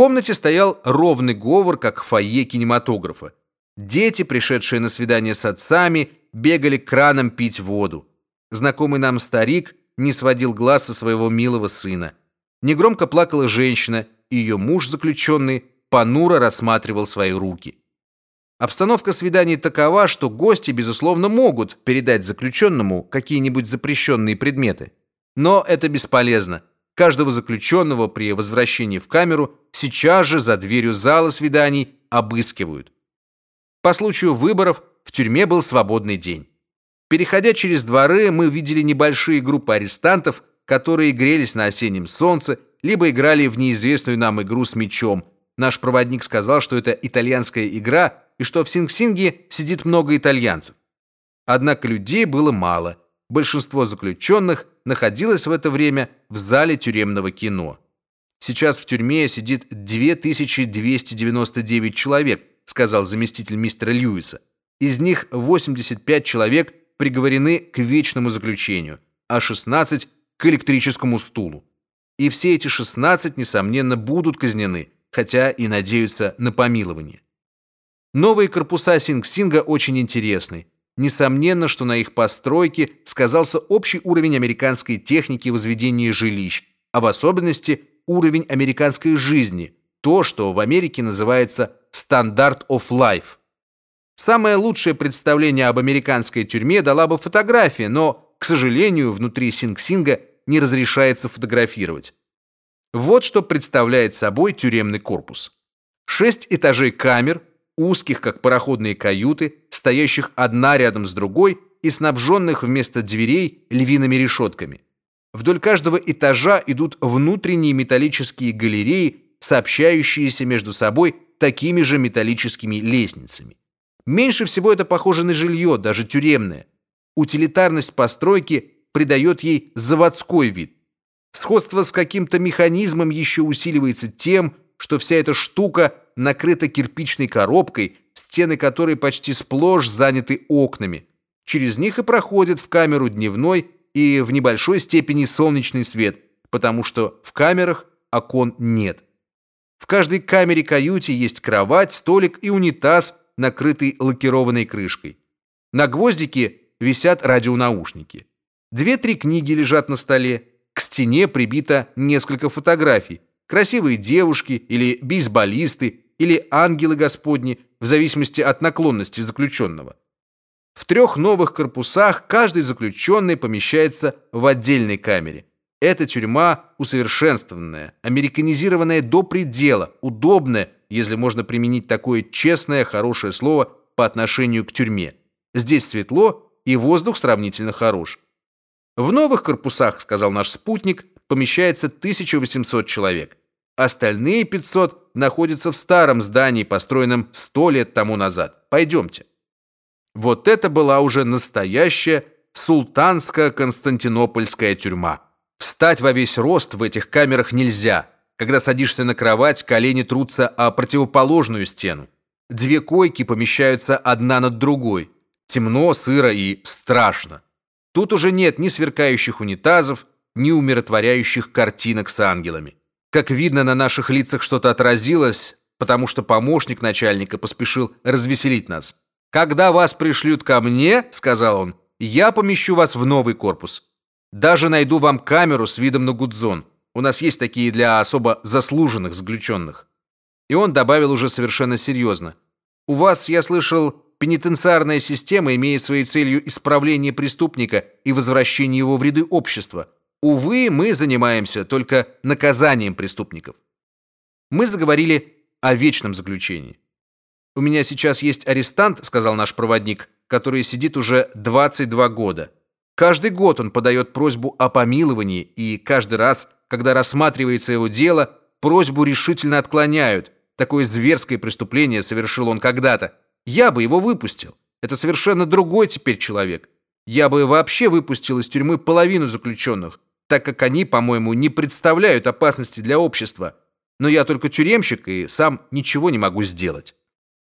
комнате стоял ровный говор, как в фойе кинематографа. Дети, пришедшие на свидание с отцами, бегали к кранам пить воду. Знакомый нам старик не сводил глаз со своего милого сына. Негромко плакала женщина, ее муж, заключенный, понуро рассматривал свои руки. Обстановка свиданий такова, что гости безусловно могут передать заключенному какие-нибудь запрещенные предметы, но это бесполезно. Каждого заключенного при возвращении в камеру сейчас же за дверью зала свиданий обыскивают. По случаю выборов в тюрьме был свободный день. Переходя через дворы, мы видели небольшие группы арестантов, которые грелись на осеннем солнце, либо играли в неизвестную нам игру с мячом. Наш проводник сказал, что это итальянская игра и что в Синг-Синге сидит много итальянцев. Однако людей было мало. Большинство заключенных находилось в это время в зале тюремного кино. Сейчас в тюрьме сидит 2299 человек, сказал заместитель мистера Льюиса. Из них 85 человек приговорены к вечному заключению, а 16 к электрическому стулу. И все эти 16 несомненно будут казнены, хотя и надеются на помилование. Новые корпуса Синг-Синга очень интересны. Несомненно, что на их постройке сказался общий уровень американской техники возведения жилищ, а в особенности уровень американской жизни, то, что в Америке называется стандарт of life. Самое лучшее представление об американской тюрьме дала бы фотография, но, к сожалению, внутри Синг-Синга не разрешается фотографировать. Вот что представляет собой тюремный корпус. Шесть этажей камер, узких, как пароходные каюты, стоящих одна рядом с другой и снабженных вместо дверей львиными решетками. Вдоль каждого этажа идут внутренние металлические галереи, сообщающиеся между собой такими же металлическими лестницами. Меньше всего это похоже на жилье, даже тюремное. Утилитарность постройки придает ей заводской вид. Сходство с каким-то механизмом еще усиливается тем, что вся эта штука накрыта кирпичной коробкой, стены которой почти сплошь заняты окнами. Через них и проходит в камеру дневной и в небольшой степени солнечный свет, потому что в камерах окон нет. В каждой камере-каюте есть кровать, столик и унитаз, накрытый лакированной крышкой. На гвоздике висят радионаушники. Две-три книги лежат на столе. К стене прибито несколько фотографий. Красивые девушки или бейсболисты или ангелы Господни, в зависимости от наклонности заключенного. В трех новых корпусах каждый заключенный помещается в отдельной камере. Эта тюрьма усовершенствованная, американизированная до предела, удобная, если можно применить такое честное, хорошее слово по отношению к тюрьме. Здесь светло и воздух сравнительно хорош. В новых корпусах, сказал наш спутник, помещается 1800 человек. Остальные 500 находятся в старом здании, построенном 100 лет тому назад. Пойдемте. Вот это была уже настоящая султанско-константинопольская тюрьма. Встать во весь рост в этих камерах нельзя. Когда садишься на кровать, колени трутся о противоположную стену. Две койки помещаются одна над другой. Темно, сыро и страшно. Тут уже нет ни сверкающих унитазов, ни умиротворяющих картинок с ангелами. Как видно, на наших лицах что-то отразилось, потому что помощник начальника поспешил развеселить нас. Когда вас пришлют ко мне, сказал он, я помещу вас в новый корпус. Даже найду вам камеру с видом на Гудзон. У нас есть такие для особо заслуженных заключенных. И он добавил уже совершенно серьезно. У вас, я слышал, пенитенциарная система имеет своей целью исправление преступника и возвращение его в ряды общества. Увы, мы занимаемся только наказанием преступников. Мы заговорили о вечном заключении. У меня сейчас есть арестант, сказал наш проводник, который сидит уже 22 года. Каждый год он подает просьбу о помиловании, и каждый раз, когда рассматривается его дело, просьбу решительно отклоняют. Такое зверское преступление совершил он когда-то. Я бы его выпустил. Это совершенно другой теперь человек. Я бы вообще выпустил из тюрьмы половину заключенных, так как они, по-моему, не представляют опасности для общества. Но я только тюремщик и сам ничего не могу сделать.